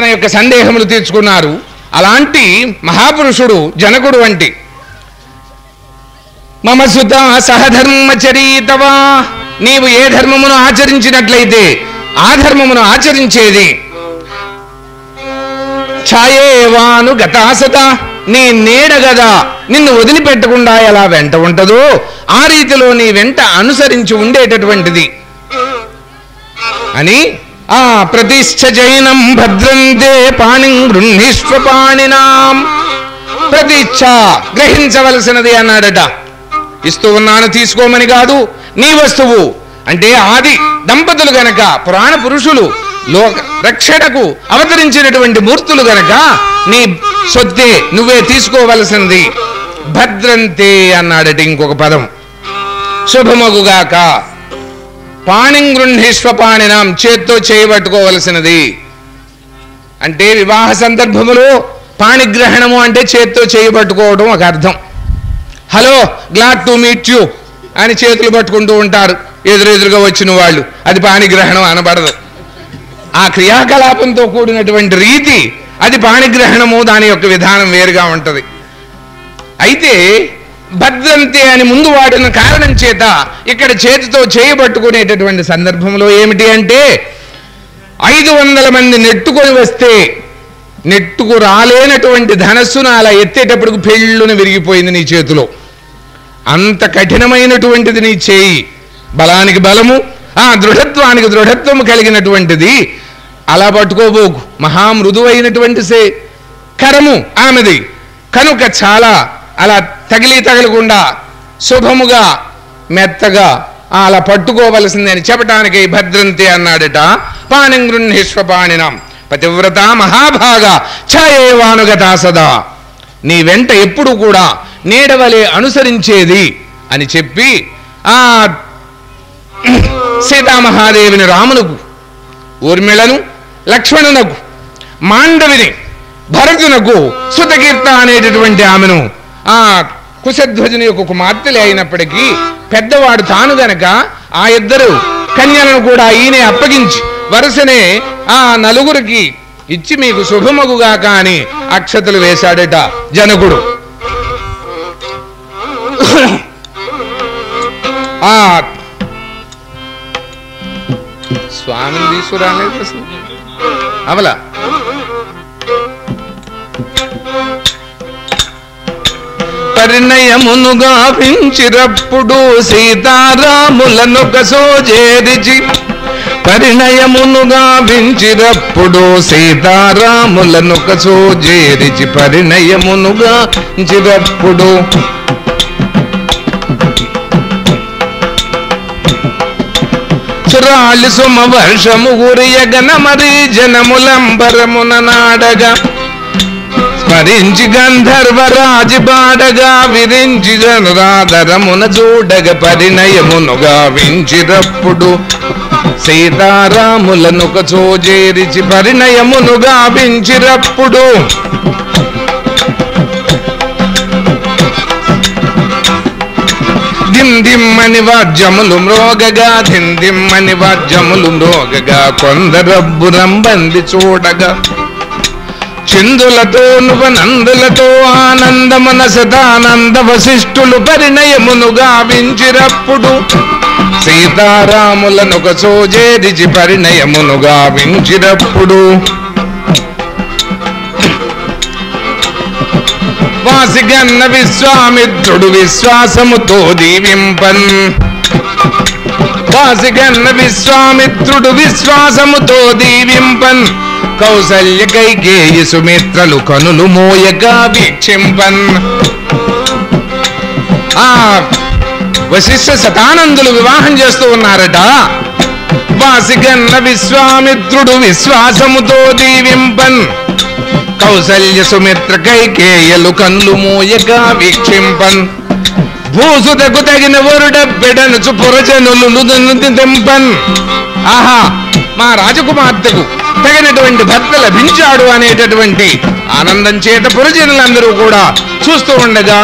తన యొక్క సందేహములు తీర్చుకున్నారు. అలాంటి మహాపురుషుడు జనకుడు వంటి. మమ సుత సహధర్మచరీతవా నీవు ఏ ధర్మమును ఆచరించినట్లయితే ఆ ధర్మమును ఆచరించేది. ఛాయేవాను గతాసత నీ నీడ గదా నిన్ను వదిలిపెట్టకుండా ఎలా వెంట ఉంటదో ఆ రీతిలో నీ వెంట అనుసరించి ఉండేటటువంటిది. అని ఆ ప్రతిష్ట జైనం భద్రంతే పాణిం గృహీష్వ పాణినాం. ప్రతిచ్ఛ గ్రహించవలసినది అన్నాడట. ఇస్తూ ఉన్నాను తీసుకోమని కాదు నీ వస్తువు. అంటే ఆది దంపతులు గనక పురాణ పురుషులు లోక రక్షణకు అవతరించినటువంటి మూర్తులు గనక నీ సొత్తే నువ్వే తీసుకోవలసింది భద్రంతే అన్నాడట ఇంకొక పదం. శుభమగుగాక. పాణిం గృహిష్పపాణినాం చేత్తో చేయబట్టుకోవలసినది అంటే వివాహ సందర్భములో పాణిగ్రహణము అంటే చేత్తో చేయబట్టుకోవడం ఒక అర్థం. Hello glad to meet you అని చేతులు పట్టుకుంటూ ఉంటారు. ఎదురెదురుగా వచ్చిన వాళ్ళు. అది పాణిగ్రహణం అనబడదు. ఆ క్రియాకలాపంతో కూడినటువంటి రీతి అది పాణిగ్రహణము దాని యొక్క విధానం వేరుగా ఉంటుంది. అయితే భద్రంతి అని ముందు వాడిన కారణం చేత ఇక్కడ చేతితో చేయబట్టుకునేటటువంటి సందర్భంలో ఏమిటి అంటే ఐదు వందల మంది నెట్టుకొని వస్తే నెట్టుకు రాలేనటువంటి ధనస్సును అలా ఎత్తేటప్పుడు పెళ్ళును విరిగిపోయింది నీ చేతిలో. అంత కఠినమైనటువంటిది నీ చేయి. బలానికి బలము ఆ దృఢత్వానికి దృఢత్వము కలిగినటువంటిది. అలా పట్టుకోబోకు. మహామృదువైనటువంటి సే కరము ఆమెది. కనుక చాలా అలా తగిలి తగలకుండా శుభముగా మెత్తగా అలా పట్టుకోవలసిందని అని చెప్పటానికి భద్రంతి అన్నాడట. పాణిం గృహీష్వ పతివ్రత మహాభాగ. ఛాయేవానుగత సదా నీ వెంట ఎప్పుడు కూడా నీడవలే అనుసరించేది అని చెప్పి ఆ సీతామహాదేవిని రామునకు ఊర్మిళను లక్ష్మణునకు మాండవిని భరతునకు సుతకీర్త అనేటటువంటి ఆమెను ఆ కుశధ్వజుని యొక్క కుమార్తెలే అయినప్పటికీ పెద్దవాడు తాను గనక ఆ ఇద్దరు కన్యలను కూడా ఈయనే అప్పగించి వరుసనే ఆ నలుగురికి ఇచ్చి మీకు శుభమగుగా కాని అక్షతలు వేశాడట జనకుడు. ఆ స్వామిని తీసుకురాలేదు అసలు. అవలా? పరిణయమును గావించిరప్పుడు సీతారాములను కసోజేరిచి పరిణయమును గావించిరప్పుడు సీతారాములను కసోజేరిచి పరిణయమును గాంచిరప్పుడు చురాలి సుమ వర్షము ఉరియగన మరీ జనములంబరమున నాడగా స్మరించి గంధర్వరాజు పాడగా విరించి జనరాధరమున చూడగ పరిణయమునుగా వించిరప్పుడు సీతారాములను చోజేరిచి పరిణయమునుగా వించిరప్పుడు దిమ్ దిమ్మని వాద్యములు మ్రోగగా దిమ్ దిమ్మని వాద్యములు మ్రోగగా కొందరబ్బు రంబంది చూడగా చిందులతో నువనందులతో ఆనందమున సదానంద వశిష్ఠులు పరిణయమును గావించిరప్పుడు. సీతారాములనొక సోజేరిచి పరిణయమును గావించిరప్పుడు. వాసిగన్న విశ్వామిత్రుడు విశ్వాసముతో దీవింపన్. వాసిగన్న విశ్వామిత్రుడు విశ్వాసముతో దీవింపన్. కౌసల్య కైకేయి సుమిత్రలు కనులు మోయగా వీక్షింపన్. ఆ వశిష్ఠ శతానందులు వివాహం చేస్తూ ఉన్నారట. వాసిగన్న విశ్వామిత్రుడు విశ్వాసముతో దీవింపన్. కౌసల్య సుమిత్ర కైకేయలు కన్లు మోయగా వీక్షింపన్. భూసుదకు తగిన వరుడ బిడనుచు పురజనులు దింపన్. ఆహా మా రాజకుమార్తెకు తగినటువంటి భర్త లభించాడు అనేటటువంటి ఆనందం చేత పురజనులందరూ కూడా చూస్తూ ఉండగా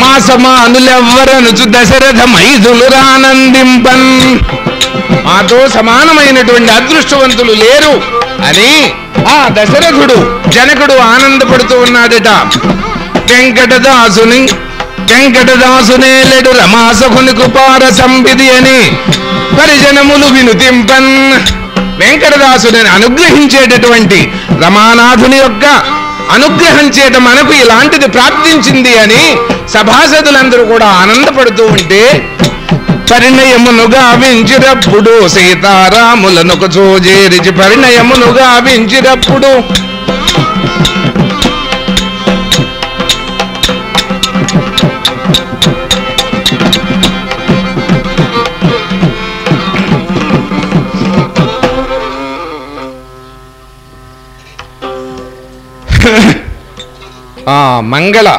మా సమానులెవ్వరనుచు దశరథ మైదులు రానందింపన్ మాతో సమానమైనటువంటి అదృష్టవంతులు లేరు అని ఆ దశరథుడు జనకుడు ఆనందపడుతూ ఉన్నాడట. వెంకటదాసుని వెంకటదాసునేలెడు రమాసకుని కుపార సంపిది అని. పరిజనములు వినుతింపన్. వెంకటదాసుని అనుగ్రహించేటటువంటి రమానాథుని యొక్క అనుగ్రహం చేత మనకు ఇలాంటిది ప్రాప్తించింది అని సభాసదులందరూ కూడా ఆనందపడుతూ ఉంటే పరిణయమునుగా వించినప్పుడు సీతారాములనొక చోజేరిచి పరిణయమునుగా వించినప్పుడు మంగళ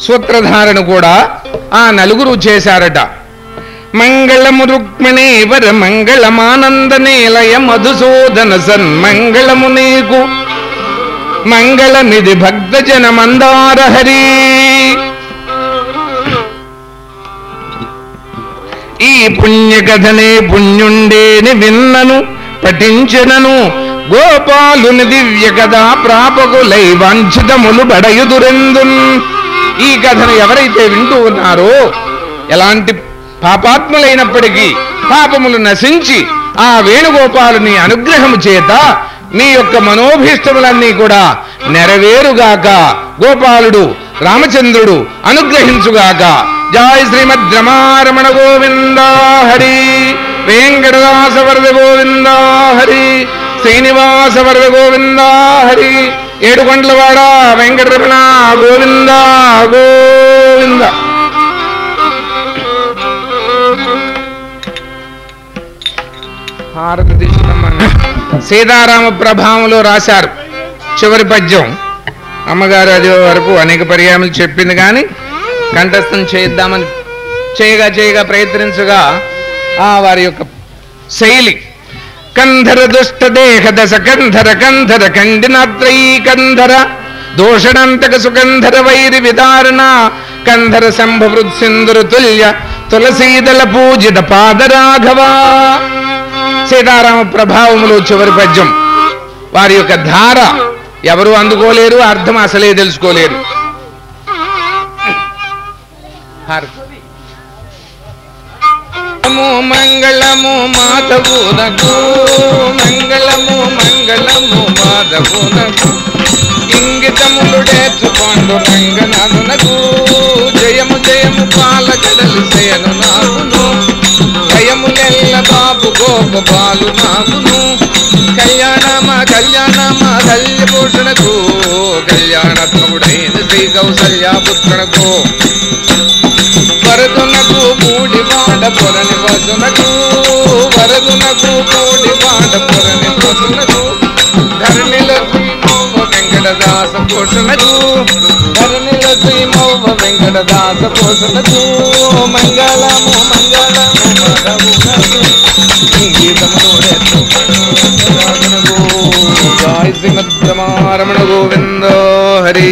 సూత్రధారణ కూడా ఆ నలుగురు చేశారట. మంగళము రుక్మిణి వర మంగళమానంద నిలయ మధుసూదన సన్మంగళము నీకు మంగళమిది భక్తజన మందారహరి. ఈ పుణ్యకథనే పుణ్యుండేని విన్నను పఠించినను గోపాలుని దివ్య కథ ప్రాపకులై వాంఛితములు బడయుదురెందున్? ఈ కథను ఎవరైతే వింటూ ఉన్నారో ఎలాంటి పాపాత్ములైనప్పటికీ పాపములు నశించి ఆ వేణుగోపాలుని అనుగ్రహము చేత మీ యొక్క మనోభీష్టములన్నీ కూడా నెరవేరుగాక. గోపాలుడు రామచంద్రుడు అనుగ్రహించుగాక. జాయ్ శ్రీమద్ రమారమణ గోవిందా హరి వెంకటదాస వరద హరి శ్రీనివాస వరద గోవింద హరి ఏడుకొండలవాడ వెంకటరమణ గోవింద గోవింద హారతి తీసుకురమ్మన్నా. సీతారామ ప్రభావంలో రాశారు చివరి పద్యం అమ్మగారు అది వరకు అనేక పర్యాములు చెప్పింది కానీ కంఠస్థం చేద్దామని చేయగా చేయగా ప్రయత్నించగా ఆ వారి యొక్క శైలి కంధర దుష్ట దేహ దశ కంధర కంధర ఖండినాత్రై కంధర దోషణంతక సుగంధర వైరి విదారణ కంధర సంభవృత్ సింధురు తుల్య తులసీదల పూజిత పాదరాఘవా సీతారామ ప్రభావములు చివరి పద్యం. వారి యొక్క ధార ఎవరు అందుకోలేరు అర్థం అసలే తెలుసుకోలేరు. హారతి. మంగళము మంగళము మాధవునకు. మంగళము మంగళము మాధవునకు. ఇంగితములుడేచుకోండు రంగనాథునకు. జయము జయము పాలగడలు శయను నాకును. జయములెల్ల బాబు గోప బాలు నాకును. కళ్యాణమ కళ్యాణమ కళ్యభూషణకు కళ్యాణత్మకుడైన శ్రీ కౌసల్యాపుత్రునకు పొరని వరదునకు కోడి పాడ పొరని వసునకు ధరణిలో శ్రీమౌవ వెంకటదాస పోషణకు ధరణిల శ్రీమౌవ వెంకటదాస పోషణకు. మంగళము మంగళము మాధవునకు సంగీతములోనే జాయ్ శ్రీమద్ రమారమణ గోవింద హరి.